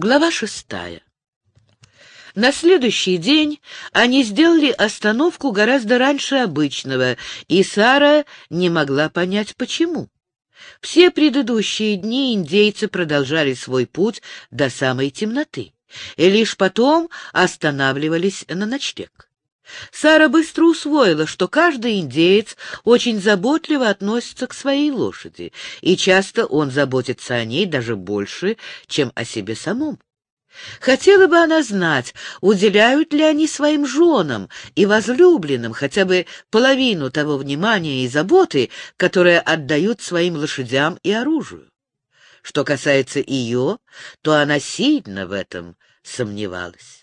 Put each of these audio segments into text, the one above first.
Глава шестая. На следующий день они сделали остановку гораздо раньше обычного, и Сара не могла понять, почему. Все предыдущие дни индейцы продолжали свой путь до самой темноты, и лишь потом останавливались на ночлег. Сара быстро усвоила, что каждый индеец очень заботливо относится к своей лошади, и часто он заботится о ней даже больше, чем о себе самом. Хотела бы она знать, уделяют ли они своим женам и возлюбленным хотя бы половину того внимания и заботы, которые отдают своим лошадям и оружию. Что касается ее, то она сильно в этом сомневалась.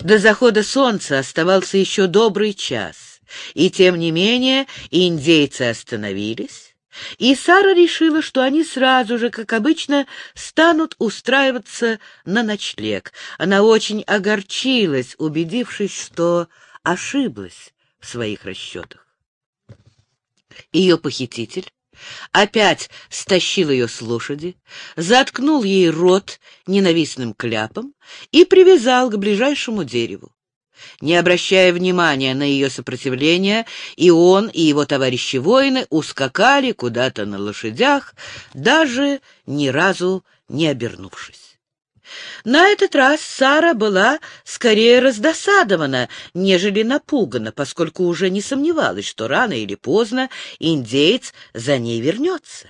До захода солнца оставался еще добрый час, и тем не менее индейцы остановились, и Сара решила, что они сразу же, как обычно, станут устраиваться на ночлег. Она очень огорчилась, убедившись, что ошиблась в своих расчетах. Ее похититель опять стащил ее с лошади, заткнул ей рот ненавистным кляпом и привязал к ближайшему дереву. Не обращая внимания на ее сопротивление, и он, и его товарищи-воины ускакали куда-то на лошадях, даже ни разу не обернувшись. На этот раз Сара была скорее раздосадована, нежели напугана, поскольку уже не сомневалась, что рано или поздно индеец за ней вернется.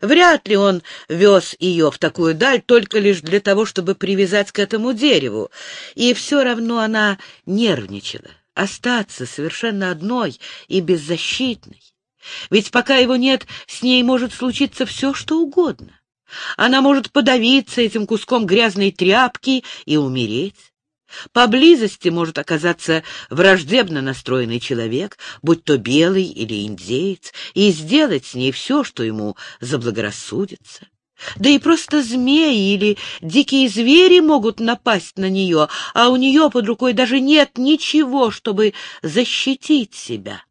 Вряд ли он вез ее в такую даль только лишь для того, чтобы привязать к этому дереву, и все равно она нервничала, остаться совершенно одной и беззащитной. Ведь пока его нет, с ней может случиться все, что угодно. Она может подавиться этим куском грязной тряпки и умереть. Поблизости может оказаться враждебно настроенный человек, будь то белый или индеец, и сделать с ней все, что ему заблагорассудится. Да и просто змеи или дикие звери могут напасть на нее, а у нее под рукой даже нет ничего, чтобы защитить себя.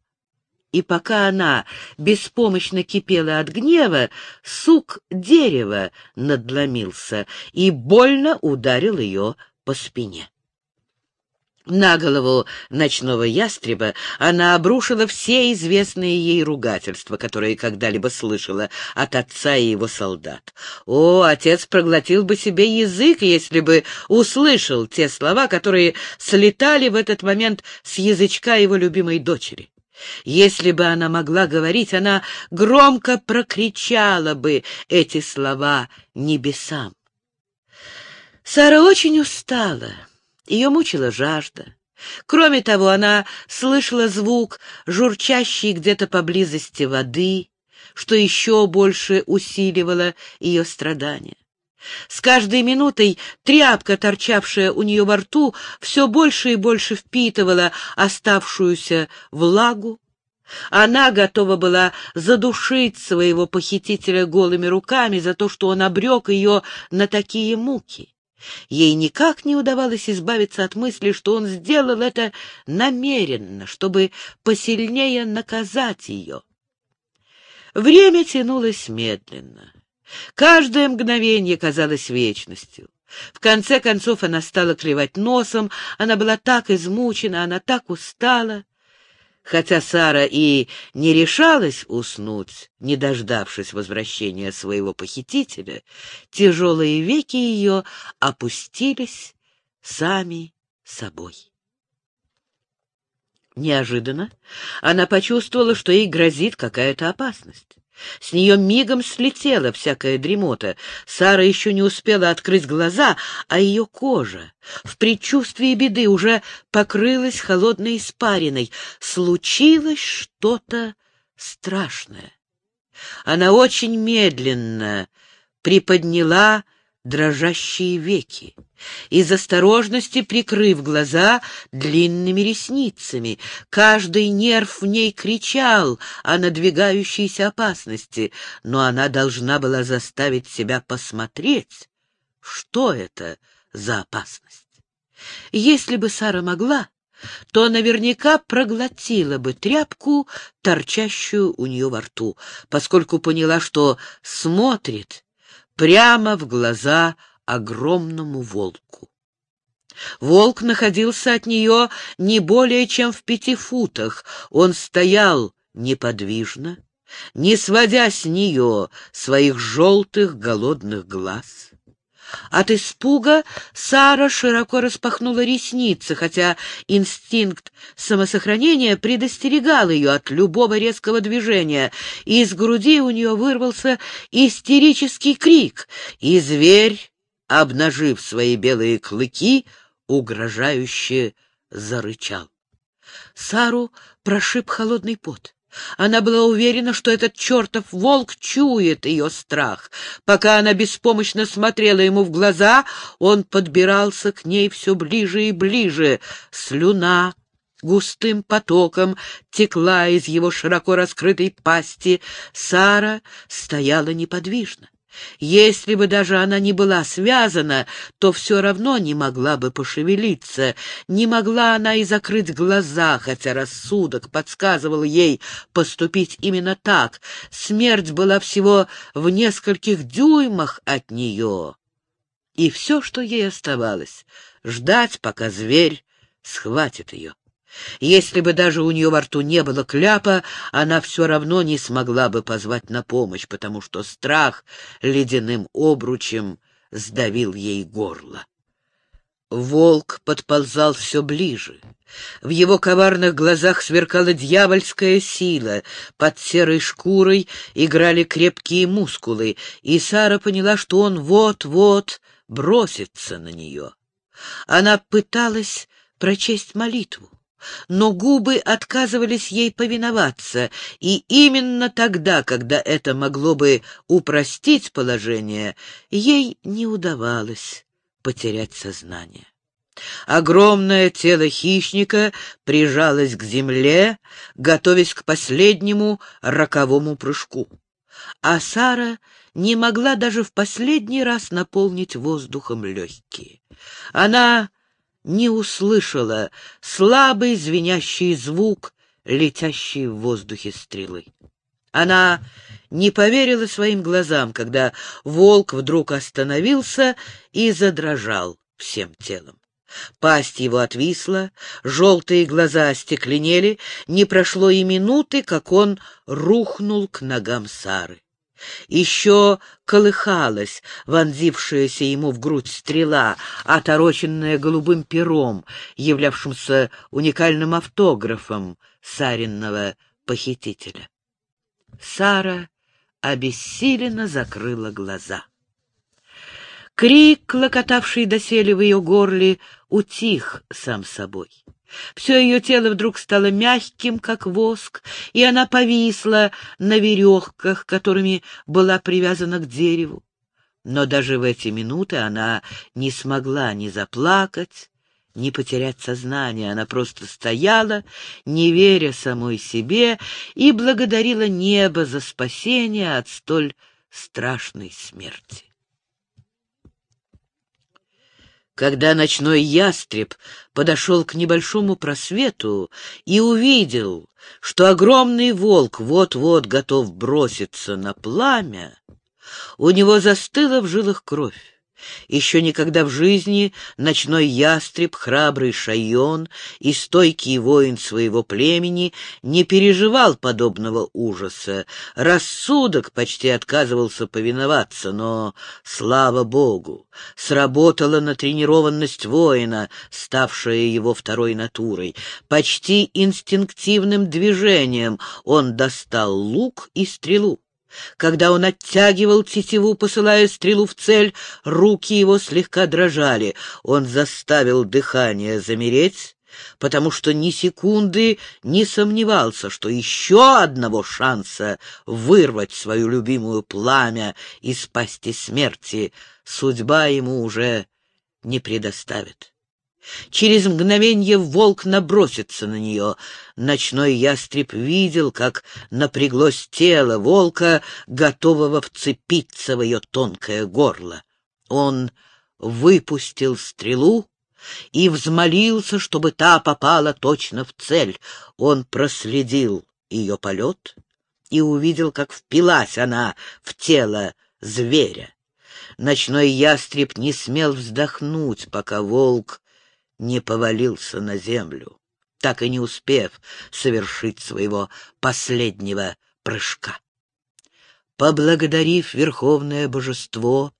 И пока она беспомощно кипела от гнева, сук дерева надломился и больно ударил ее по спине. На голову ночного ястреба она обрушила все известные ей ругательства, которые когда-либо слышала от отца и его солдат. О, отец проглотил бы себе язык, если бы услышал те слова, которые слетали в этот момент с язычка его любимой дочери. Если бы она могла говорить, она громко прокричала бы эти слова небесам. Сара очень устала, ее мучила жажда. Кроме того, она слышала звук, журчащий где-то поблизости воды, что еще больше усиливало ее страдания. С каждой минутой тряпка, торчавшая у нее во рту, все больше и больше впитывала оставшуюся влагу. Она готова была задушить своего похитителя голыми руками за то, что он обрек ее на такие муки. Ей никак не удавалось избавиться от мысли, что он сделал это намеренно, чтобы посильнее наказать ее. Время тянулось медленно. Каждое мгновение казалось вечностью. В конце концов она стала клевать носом, она была так измучена, она так устала. Хотя Сара и не решалась уснуть, не дождавшись возвращения своего похитителя, тяжелые веки ее опустились сами собой. Неожиданно она почувствовала, что ей грозит какая-то опасность. С нее мигом слетела всякая дремота. Сара еще не успела открыть глаза, а ее кожа в предчувствии беды уже покрылась холодной испариной. Случилось что-то страшное. Она очень медленно приподняла дрожащие веки. Из осторожности прикрыв глаза длинными ресницами, каждый нерв в ней кричал о надвигающейся опасности, но она должна была заставить себя посмотреть, что это за опасность. Если бы Сара могла, то наверняка проглотила бы тряпку, торчащую у нее во рту, поскольку поняла, что смотрит прямо в глаза огромному волку. Волк находился от нее не более чем в пяти футах. Он стоял неподвижно, не сводя с нее своих желтых голодных глаз. От испуга Сара широко распахнула ресницы, хотя инстинкт самосохранения предостерегал ее от любого резкого движения, и из груди у нее вырвался истерический крик, и зверь, обнажив свои белые клыки, угрожающе зарычал. Сару прошиб холодный пот. Она была уверена, что этот чертов волк чует ее страх. Пока она беспомощно смотрела ему в глаза, он подбирался к ней все ближе и ближе. Слюна густым потоком текла из его широко раскрытой пасти. Сара стояла неподвижно. Если бы даже она не была связана, то все равно не могла бы пошевелиться. Не могла она и закрыть глаза, хотя рассудок подсказывал ей поступить именно так. Смерть была всего в нескольких дюймах от нее. И все, что ей оставалось, — ждать, пока зверь схватит ее. Если бы даже у нее во рту не было кляпа, она все равно не смогла бы позвать на помощь, потому что страх ледяным обручем сдавил ей горло. Волк подползал все ближе. В его коварных глазах сверкала дьявольская сила, под серой шкурой играли крепкие мускулы, и Сара поняла, что он вот-вот бросится на нее. Она пыталась прочесть молитву но губы отказывались ей повиноваться, и именно тогда, когда это могло бы упростить положение, ей не удавалось потерять сознание. Огромное тело хищника прижалось к земле, готовясь к последнему роковому прыжку. А Сара не могла даже в последний раз наполнить воздухом легкие. Она не услышала слабый звенящий звук, летящий в воздухе стрелы. Она не поверила своим глазам, когда волк вдруг остановился и задрожал всем телом. Пасть его отвисла, желтые глаза остекленели, не прошло и минуты, как он рухнул к ногам Сары. Еще колыхалась вонзившаяся ему в грудь стрела, отороченная голубым пером, являвшимся уникальным автографом саринного похитителя. Сара обессиленно закрыла глаза. Крик, клокотавший доселе в ее горле, утих сам собой. Все ее тело вдруг стало мягким, как воск, и она повисла на веревках, которыми была привязана к дереву. Но даже в эти минуты она не смогла ни заплакать, ни потерять сознание. Она просто стояла, не веря самой себе, и благодарила небо за спасение от столь страшной смерти. Когда ночной ястреб подошел к небольшому просвету и увидел, что огромный волк вот-вот готов броситься на пламя, у него застыла в жилах кровь. Еще никогда в жизни ночной ястреб, храбрый шайон и стойкий воин своего племени не переживал подобного ужаса. Рассудок почти отказывался повиноваться, но, слава богу, сработала натренированность воина, ставшая его второй натурой. Почти инстинктивным движением он достал лук и стрелу. Когда он оттягивал тетиву, посылая стрелу в цель, руки его слегка дрожали. Он заставил дыхание замереть, потому что ни секунды не сомневался, что еще одного шанса вырвать свою любимую пламя из пасти смерти судьба ему уже не предоставит. Через мгновенье волк набросится на нее. Ночной ястреб видел, как напряглось тело волка, готового вцепиться в ее тонкое горло. Он выпустил стрелу и взмолился, чтобы та попала точно в цель. Он проследил ее полет и увидел, как впилась она в тело зверя. Ночной ястреб не смел вздохнуть, пока волк не повалился на землю, так и не успев совершить своего последнего прыжка. Поблагодарив Верховное Божество,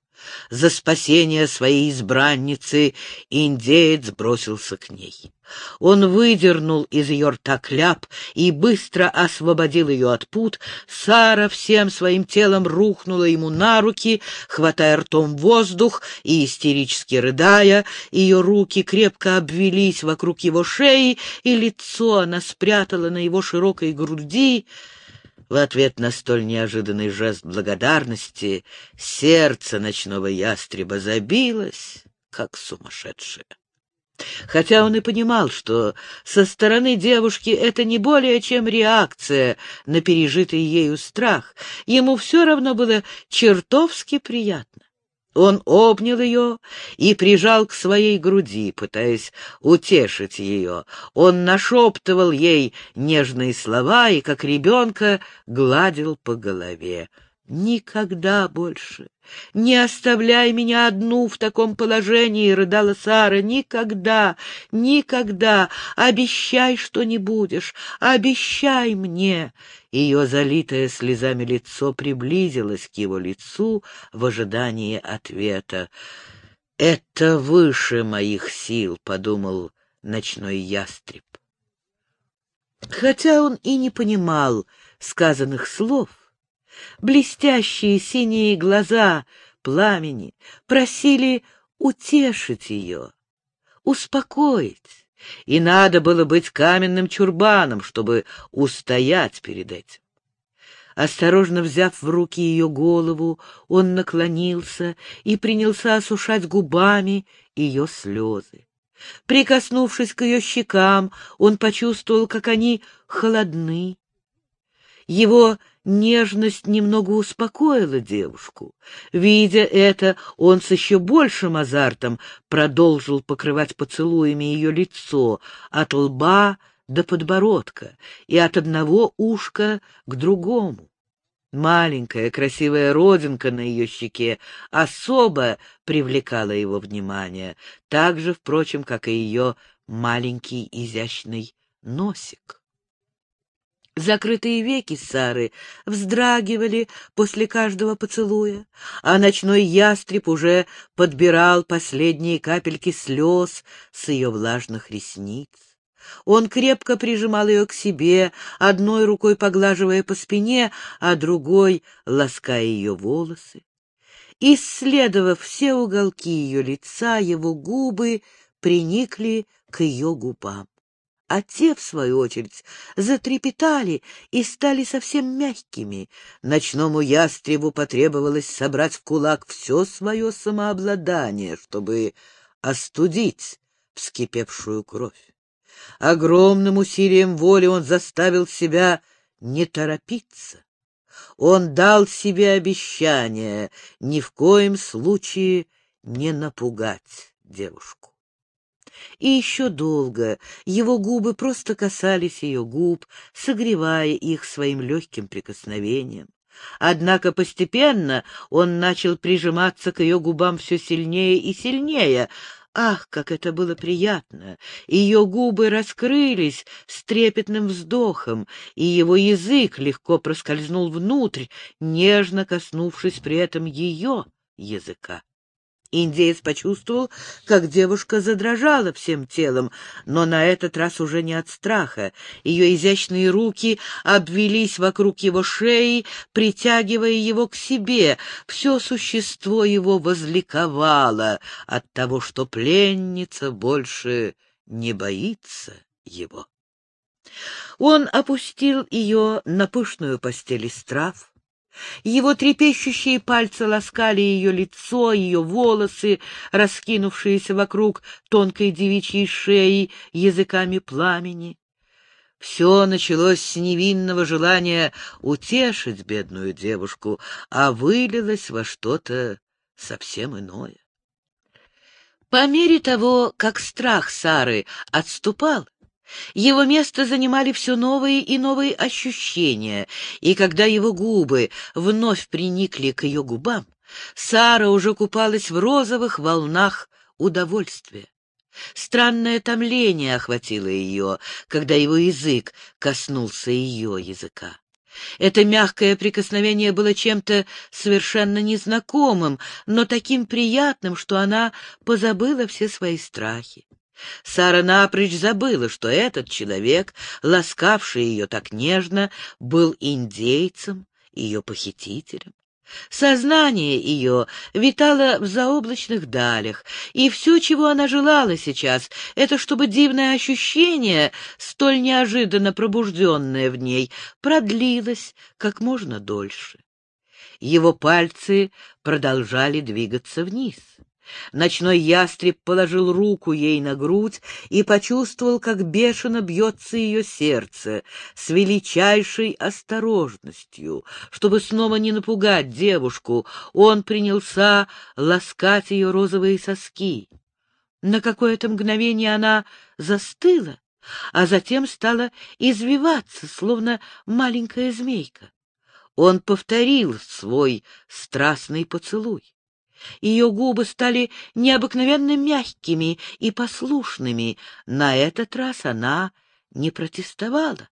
за спасение своей избранницы индеец бросился к ней. Он выдернул из ее рта кляп и быстро освободил ее от пут. Сара всем своим телом рухнула ему на руки, хватая ртом воздух и истерически рыдая. Ее руки крепко обвелись вокруг его шеи, и лицо она спрятала на его широкой груди. В ответ на столь неожиданный жест благодарности сердце ночного ястреба забилось, как сумасшедшее. Хотя он и понимал, что со стороны девушки это не более чем реакция на пережитый ею страх, ему все равно было чертовски приятно. Он обнял ее и прижал к своей груди, пытаясь утешить ее. Он нашептывал ей нежные слова и, как ребенка, гладил по голове. «Никогда больше! Не оставляй меня одну в таком положении!» — рыдала Сара. «Никогда! Никогда! Обещай, что не будешь! Обещай мне!» Ее залитое слезами лицо приблизилось к его лицу в ожидании ответа. «Это выше моих сил», — подумал ночной ястреб. Хотя он и не понимал сказанных слов, блестящие синие глаза пламени просили утешить ее, успокоить, и надо было быть каменным чурбаном, чтобы устоять перед этим. Осторожно взяв в руки ее голову, он наклонился и принялся осушать губами ее слезы. Прикоснувшись к ее щекам, он почувствовал, как они холодны. Его Нежность немного успокоила девушку. Видя это, он с еще большим азартом продолжил покрывать поцелуями ее лицо от лба до подбородка и от одного ушка к другому. Маленькая красивая родинка на ее щеке особо привлекала его внимание, так же, впрочем, как и ее маленький изящный носик. Закрытые веки Сары вздрагивали после каждого поцелуя, а ночной ястреб уже подбирал последние капельки слез с ее влажных ресниц. Он крепко прижимал ее к себе, одной рукой поглаживая по спине, а другой лаская ее волосы. Исследовав все уголки ее лица, его губы приникли к ее губам а те, в свою очередь, затрепетали и стали совсем мягкими. Ночному ястребу потребовалось собрать в кулак все свое самообладание, чтобы остудить вскипевшую кровь. Огромным усилием воли он заставил себя не торопиться. Он дал себе обещание ни в коем случае не напугать девушку. И еще долго его губы просто касались ее губ, согревая их своим легким прикосновением. Однако постепенно он начал прижиматься к ее губам все сильнее и сильнее. Ах, как это было приятно! Ее губы раскрылись с трепетным вздохом, и его язык легко проскользнул внутрь, нежно коснувшись при этом ее языка. Индеец почувствовал, как девушка задрожала всем телом, но на этот раз уже не от страха. Ее изящные руки обвелись вокруг его шеи, притягивая его к себе. Все существо его возликовало от того, что пленница больше не боится его. Он опустил ее на пышную постель из трав, его трепещущие пальцы ласкали ее лицо, ее волосы, раскинувшиеся вокруг тонкой девичьей шеи языками пламени. Все началось с невинного желания утешить бедную девушку, а вылилось во что-то совсем иное. По мере того, как страх Сары отступал, его место занимали все новые и новые ощущения, и когда его губы вновь приникли к ее губам, Сара уже купалась в розовых волнах удовольствия. Странное томление охватило ее, когда его язык коснулся ее языка. Это мягкое прикосновение было чем-то совершенно незнакомым, но таким приятным, что она позабыла все свои страхи. Сара напрочь забыла, что этот человек, ласкавший ее так нежно, был индейцем, ее похитителем. Сознание ее витало в заоблачных далях, и все, чего она желала сейчас, это чтобы дивное ощущение, столь неожиданно пробужденное в ней, продлилось как можно дольше. Его пальцы продолжали двигаться вниз. Ночной ястреб положил руку ей на грудь и почувствовал, как бешено бьется ее сердце, с величайшей осторожностью. Чтобы снова не напугать девушку, он принялся ласкать ее розовые соски. На какое-то мгновение она застыла, а затем стала извиваться, словно маленькая змейка. Он повторил свой страстный поцелуй. Ее губы стали необыкновенно мягкими и послушными. На этот раз она не протестовала.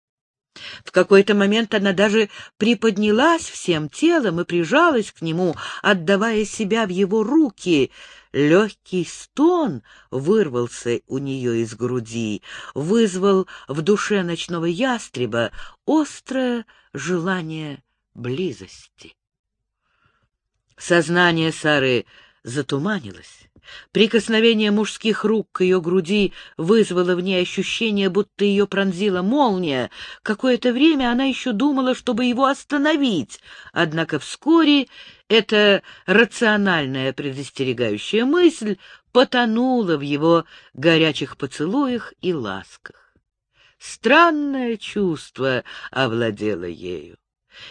В какой-то момент она даже приподнялась всем телом и прижалась к нему, отдавая себя в его руки. Легкий стон вырвался у нее из груди, вызвал в душе ночного ястреба острое желание близости. Сознание Сары затуманилось. Прикосновение мужских рук к ее груди вызвало в ней ощущение, будто ее пронзила молния. Какое-то время она еще думала, чтобы его остановить, однако вскоре эта рациональная предостерегающая мысль потонула в его горячих поцелуях и ласках. Странное чувство овладело ею.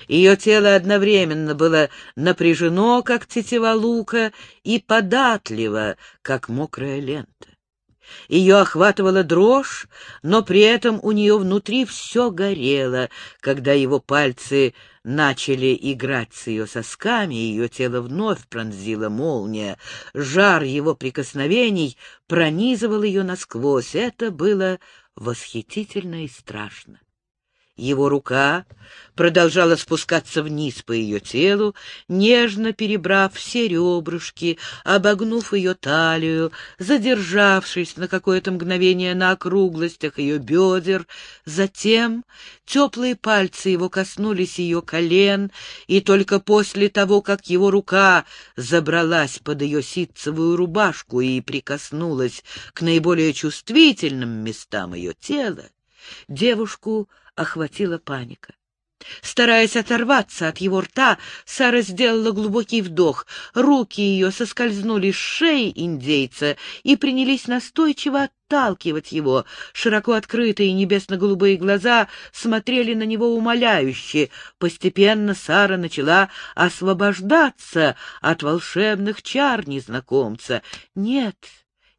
Ее тело одновременно было напряжено, как тетива лука, и податливо, как мокрая лента. Ее охватывала дрожь, но при этом у нее внутри все горело. Когда его пальцы начали играть с ее сосками, ее тело вновь пронзила молния. Жар его прикосновений пронизывал ее насквозь. Это было восхитительно и страшно. Его рука продолжала спускаться вниз по ее телу, нежно перебрав все ребрышки, обогнув ее талию, задержавшись на какое-то мгновение на округлостях ее бедер. Затем теплые пальцы его коснулись ее колен, и только после того, как его рука забралась под ее ситцевую рубашку и прикоснулась к наиболее чувствительным местам ее тела, девушку охватила паника. Стараясь оторваться от его рта, Сара сделала глубокий вдох. Руки ее соскользнули с шеи индейца и принялись настойчиво отталкивать его. Широко открытые небесно-голубые глаза смотрели на него умоляюще. Постепенно Сара начала освобождаться от волшебных чар незнакомца. «Нет!»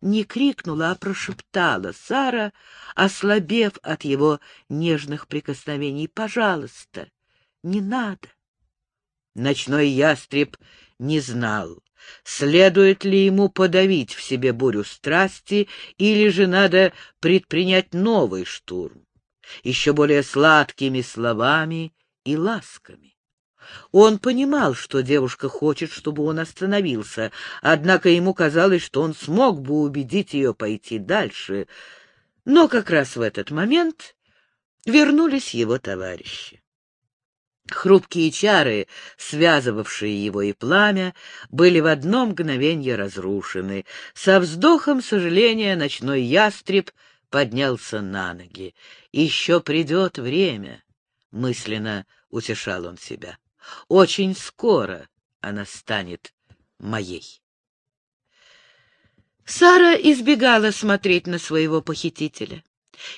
Не крикнула, а прошептала Сара, ослабев от его нежных прикосновений. «Пожалуйста, не надо!» Ночной ястреб не знал, следует ли ему подавить в себе бурю страсти, или же надо предпринять новый штурм, еще более сладкими словами и ласками. Он понимал, что девушка хочет, чтобы он остановился, однако ему казалось, что он смог бы убедить ее пойти дальше. Но как раз в этот момент вернулись его товарищи. Хрупкие чары, связывавшие его и пламя, были в одно мгновенье разрушены. Со вздохом сожаления ночной ястреб поднялся на ноги. «Еще придет время», — мысленно утешал он себя. Очень скоро она станет моей. Сара избегала смотреть на своего похитителя.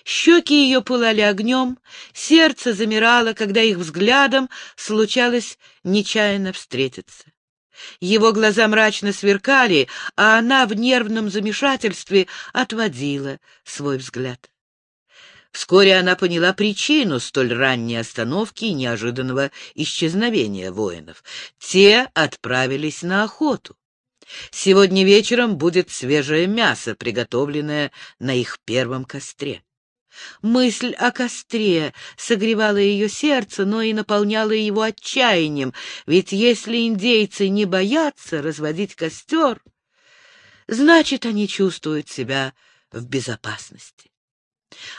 Щеки ее пылали огнем, сердце замирало, когда их взглядом случалось нечаянно встретиться. Его глаза мрачно сверкали, а она в нервном замешательстве отводила свой взгляд. Вскоре она поняла причину столь ранней остановки и неожиданного исчезновения воинов. Те отправились на охоту. Сегодня вечером будет свежее мясо, приготовленное на их первом костре. Мысль о костре согревала ее сердце, но и наполняла его отчаянием, ведь если индейцы не боятся разводить костер, значит, они чувствуют себя в безопасности.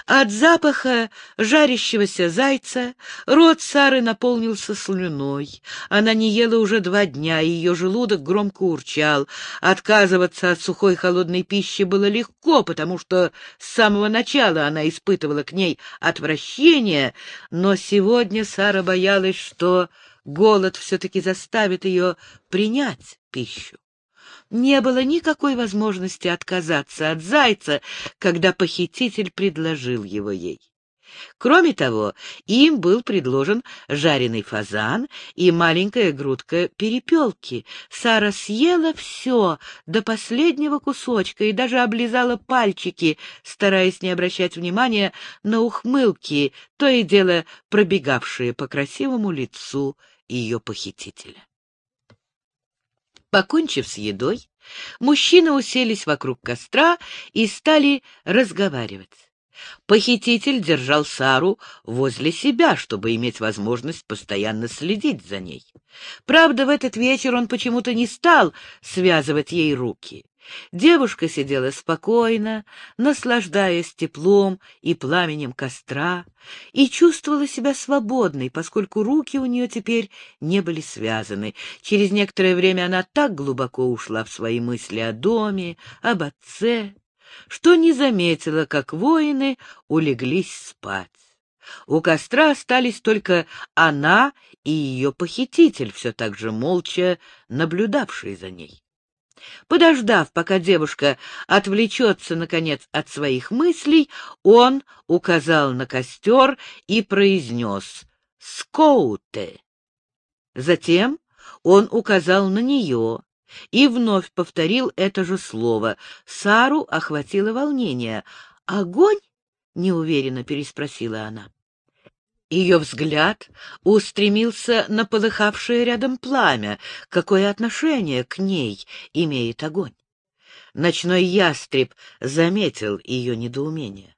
От запаха жарящегося зайца рот Сары наполнился слюной. Она не ела уже два дня, и ее желудок громко урчал. Отказываться от сухой холодной пищи было легко, потому что с самого начала она испытывала к ней отвращение, но сегодня Сара боялась, что голод все-таки заставит ее принять пищу не было никакой возможности отказаться от зайца, когда похититель предложил его ей. Кроме того, им был предложен жареный фазан и маленькая грудка перепелки. Сара съела все до последнего кусочка и даже облизала пальчики, стараясь не обращать внимания на ухмылки, то и дело пробегавшие по красивому лицу ее похитителя. Покончив с едой, мужчины уселись вокруг костра и стали разговаривать. Похититель держал Сару возле себя, чтобы иметь возможность постоянно следить за ней. Правда, в этот вечер он почему-то не стал связывать ей руки. Девушка сидела спокойно, наслаждаясь теплом и пламенем костра, и чувствовала себя свободной, поскольку руки у нее теперь не были связаны. Через некоторое время она так глубоко ушла в свои мысли о доме, об отце, что не заметила, как воины улеглись спать. У костра остались только она и ее похититель, все так же молча наблюдавший за ней. Подождав, пока девушка отвлечется, наконец, от своих мыслей, он указал на костер и произнес «Скоуте». Затем он указал на нее и вновь повторил это же слово. Сару охватило волнение. «Огонь?» — неуверенно переспросила она. Ее взгляд устремился на полыхавшее рядом пламя. Какое отношение к ней имеет огонь? Ночной ястреб заметил ее недоумение.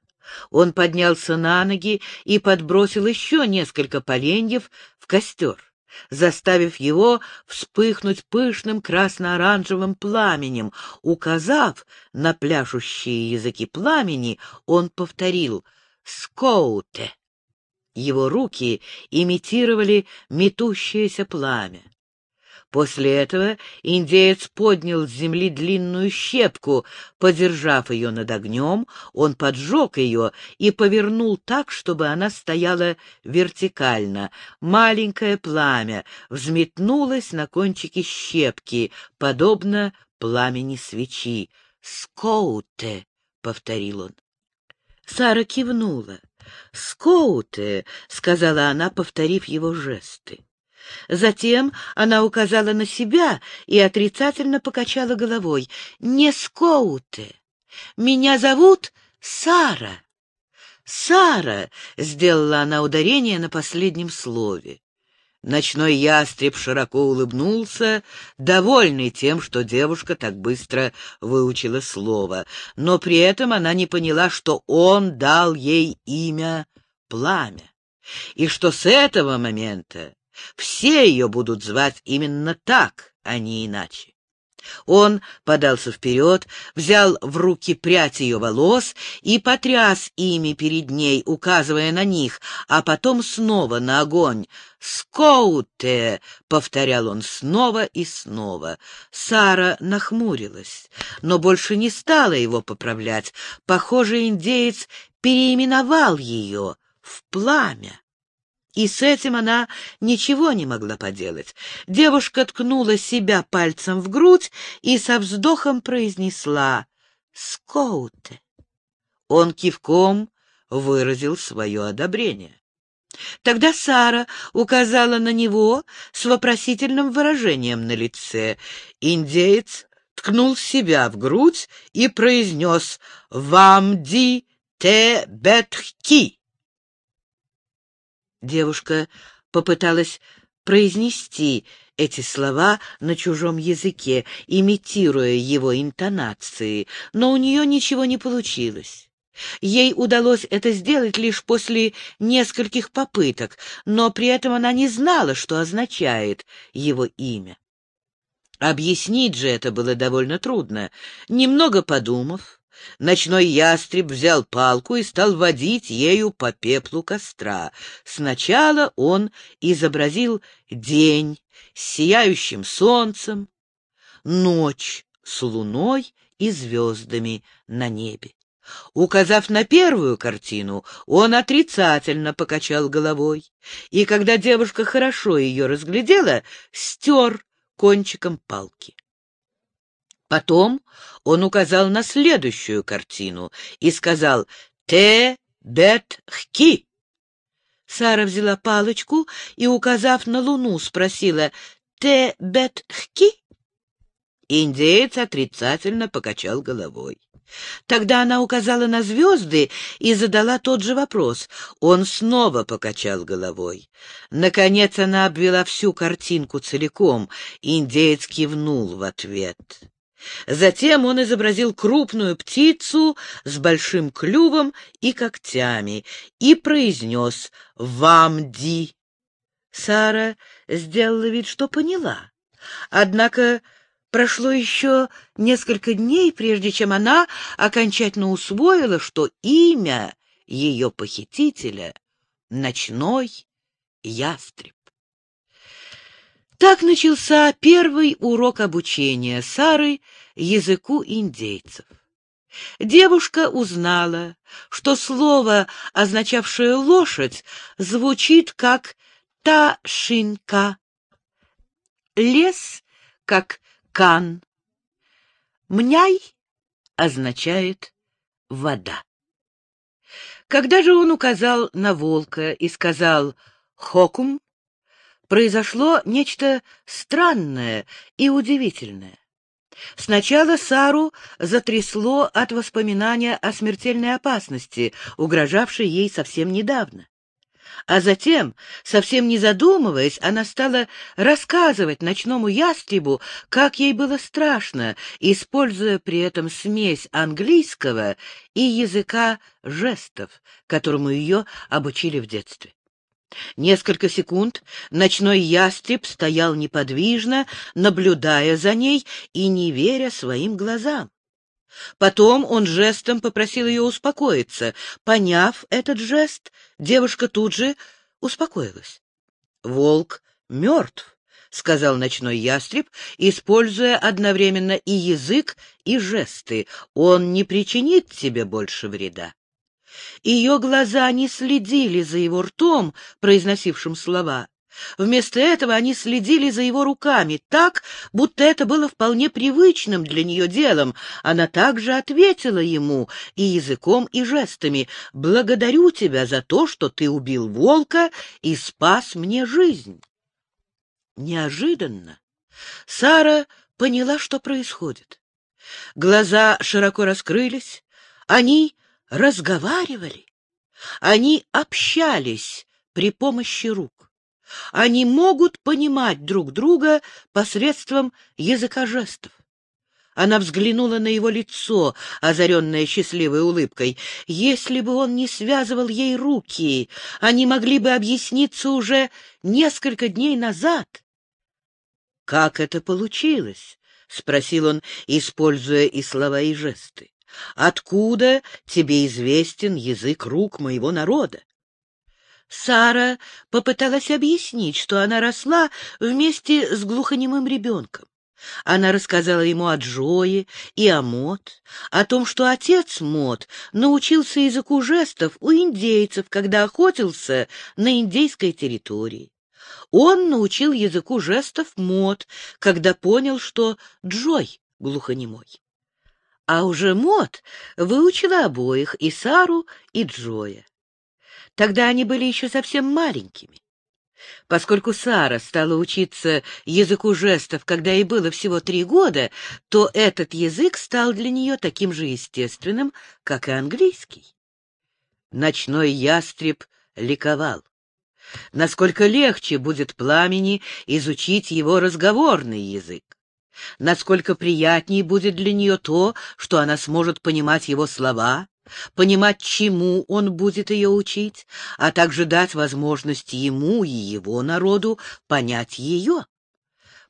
Он поднялся на ноги и подбросил еще несколько поленьев в костер, заставив его вспыхнуть пышным красно-оранжевым пламенем. Указав на пляшущие языки пламени, он повторил «Скоуте». Его руки имитировали метущееся пламя. После этого индеец поднял с земли длинную щепку. Подержав ее над огнем, он поджег ее и повернул так, чтобы она стояла вертикально. Маленькое пламя взметнулось на кончике щепки, подобно пламени свечи. «Скоуте!» — повторил он. Сара кивнула. «Скоуты», — сказала она, повторив его жесты. Затем она указала на себя и отрицательно покачала головой. «Не скоуты. Меня зовут Сара». «Сара», — сделала она ударение на последнем слове. Ночной ястреб широко улыбнулся, довольный тем, что девушка так быстро выучила слово, но при этом она не поняла, что он дал ей имя Пламя, и что с этого момента все ее будут звать именно так, а не иначе. Он подался вперед, взял в руки прядь ее волос и потряс ими перед ней, указывая на них, а потом снова на огонь. «Скоуте!» — повторял он снова и снова. Сара нахмурилась, но больше не стала его поправлять. Похоже, индеец переименовал ее в пламя. И с этим она ничего не могла поделать. Девушка ткнула себя пальцем в грудь и со вздохом произнесла «Скоуте». Он кивком выразил свое одобрение. Тогда Сара указала на него с вопросительным выражением на лице. Индеец ткнул себя в грудь и произнес «Вам ди те бетхки. Девушка попыталась произнести эти слова на чужом языке, имитируя его интонации, но у нее ничего не получилось. Ей удалось это сделать лишь после нескольких попыток, но при этом она не знала, что означает его имя. Объяснить же это было довольно трудно. Немного подумав, ночной ястреб взял палку и стал водить ею по пеплу костра. Сначала он изобразил день с сияющим солнцем, ночь с луной и звездами на небе. Указав на первую картину, он отрицательно покачал головой, и когда девушка хорошо ее разглядела, стер кончиком палки. Потом он указал на следующую картину и сказал «Те бет хки». Сара взяла палочку и, указав на луну, спросила «Те бет хки?» Индеец отрицательно покачал головой. Тогда она указала на звезды и задала тот же вопрос. Он снова покачал головой. Наконец она обвела всю картинку целиком. Индеец кивнул в ответ. Затем он изобразил крупную птицу с большим клювом и когтями и произнес «Вамди». Сара сделала вид, что поняла. Однако Прошло еще несколько дней, прежде чем она окончательно усвоила, что имя ее похитителя — ночной ястреб. Так начался первый урок обучения Сары языку индейцев. Девушка узнала, что слово, означавшее лошадь, звучит как «та-шинка». Лес, как Кан. Мняй означает вода. Когда же он указал на волка и сказал «хокум», произошло нечто странное и удивительное. Сначала Сару затрясло от воспоминания о смертельной опасности, угрожавшей ей совсем недавно. А затем, совсем не задумываясь, она стала рассказывать ночному ястребу, как ей было страшно, используя при этом смесь английского и языка жестов, которому ее обучили в детстве. Несколько секунд ночной ястреб стоял неподвижно, наблюдая за ней и не веря своим глазам. Потом он жестом попросил ее успокоиться. Поняв этот жест, девушка тут же успокоилась. «Волк мертв», — сказал ночной ястреб, используя одновременно и язык, и жесты. «Он не причинит тебе больше вреда». Ее глаза не следили за его ртом, произносившим слова. Вместо этого они следили за его руками так, будто это было вполне привычным для нее делом. Она также ответила ему и языком, и жестами. «Благодарю тебя за то, что ты убил волка и спас мне жизнь». Неожиданно Сара поняла, что происходит. Глаза широко раскрылись, они разговаривали, они общались при помощи рук. Они могут понимать друг друга посредством языка жестов. Она взглянула на его лицо, озаренное счастливой улыбкой. Если бы он не связывал ей руки, они могли бы объясниться уже несколько дней назад. — Как это получилось? — спросил он, используя и слова, и жесты. — Откуда тебе известен язык рук моего народа? Сара попыталась объяснить, что она росла вместе с глухонемым ребенком. Она рассказала ему о Джое и о Мот, о том, что отец Мот научился языку жестов у индейцев, когда охотился на индейской территории. Он научил языку жестов Мот, когда понял, что Джой глухонемой. А уже Мот выучила обоих, и Сару, и Джоя. Тогда они были еще совсем маленькими. Поскольку Сара стала учиться языку жестов, когда ей было всего три года, то этот язык стал для нее таким же естественным, как и английский. Ночной ястреб ликовал. Насколько легче будет пламени изучить его разговорный язык. Насколько приятнее будет для нее то, что она сможет понимать его слова, понимать, чему он будет ее учить, а также дать возможность ему и его народу понять ее.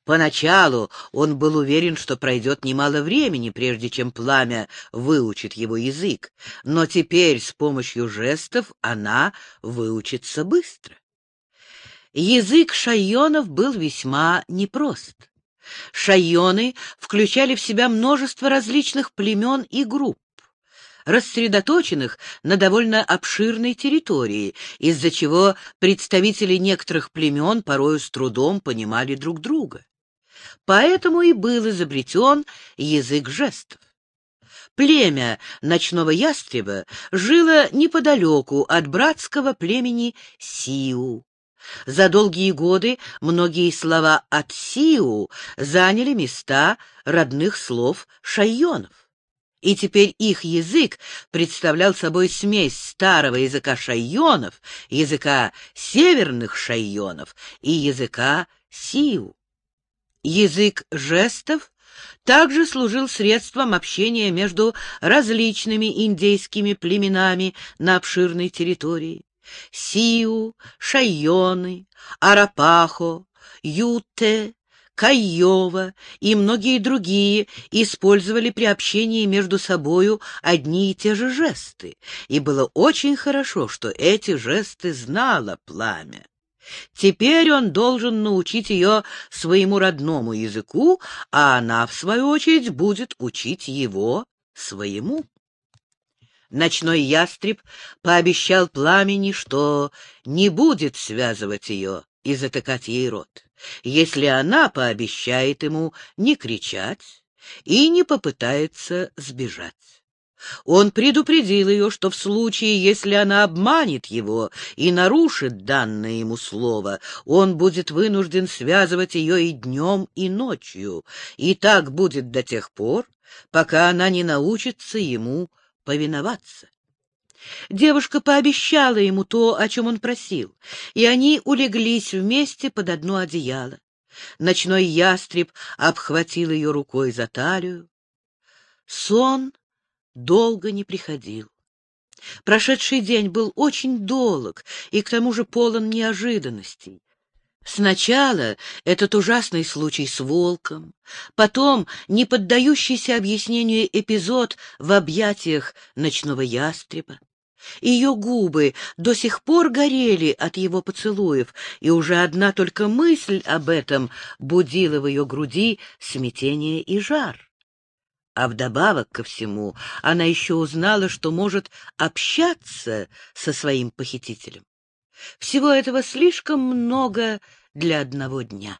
Поначалу он был уверен, что пройдет немало времени, прежде чем пламя выучит его язык, но теперь с помощью жестов она выучится быстро. Язык шайонов был весьма непрост. Шайоны включали в себя множество различных племен и групп рассредоточенных на довольно обширной территории, из-за чего представители некоторых племен порою с трудом понимали друг друга. Поэтому и был изобретен язык жестов. Племя ночного ястреба жило неподалеку от братского племени Сиу. За долгие годы многие слова от Сиу заняли места родных слов шайонов. И теперь их язык представлял собой смесь старого языка шайонов, языка северных шайонов и языка Сиу. Язык жестов также служил средством общения между различными индейскими племенами на обширной территории. Сиу, Шайоны, Арапахо, Юте, Кайова и многие другие использовали при общении между собою одни и те же жесты, и было очень хорошо, что эти жесты знало пламя. Теперь он должен научить ее своему родному языку, а она, в свою очередь, будет учить его своему. Ночной ястреб пообещал пламени, что не будет связывать ее и затыкать ей рот, если она пообещает ему не кричать и не попытается сбежать. Он предупредил ее, что в случае, если она обманет его и нарушит данное ему слово, он будет вынужден связывать ее и днем, и ночью, и так будет до тех пор, пока она не научится ему повиноваться. Девушка пообещала ему то, о чем он просил, и они улеглись вместе под одно одеяло. Ночной ястреб обхватил ее рукой за талию. Сон долго не приходил. Прошедший день был очень долг и к тому же полон неожиданностей. Сначала этот ужасный случай с волком, потом неподдающийся объяснению эпизод в объятиях ночного ястреба. Ее губы до сих пор горели от его поцелуев, и уже одна только мысль об этом будила в ее груди смятение и жар. А вдобавок ко всему она еще узнала, что может общаться со своим похитителем. Всего этого слишком много для одного дня.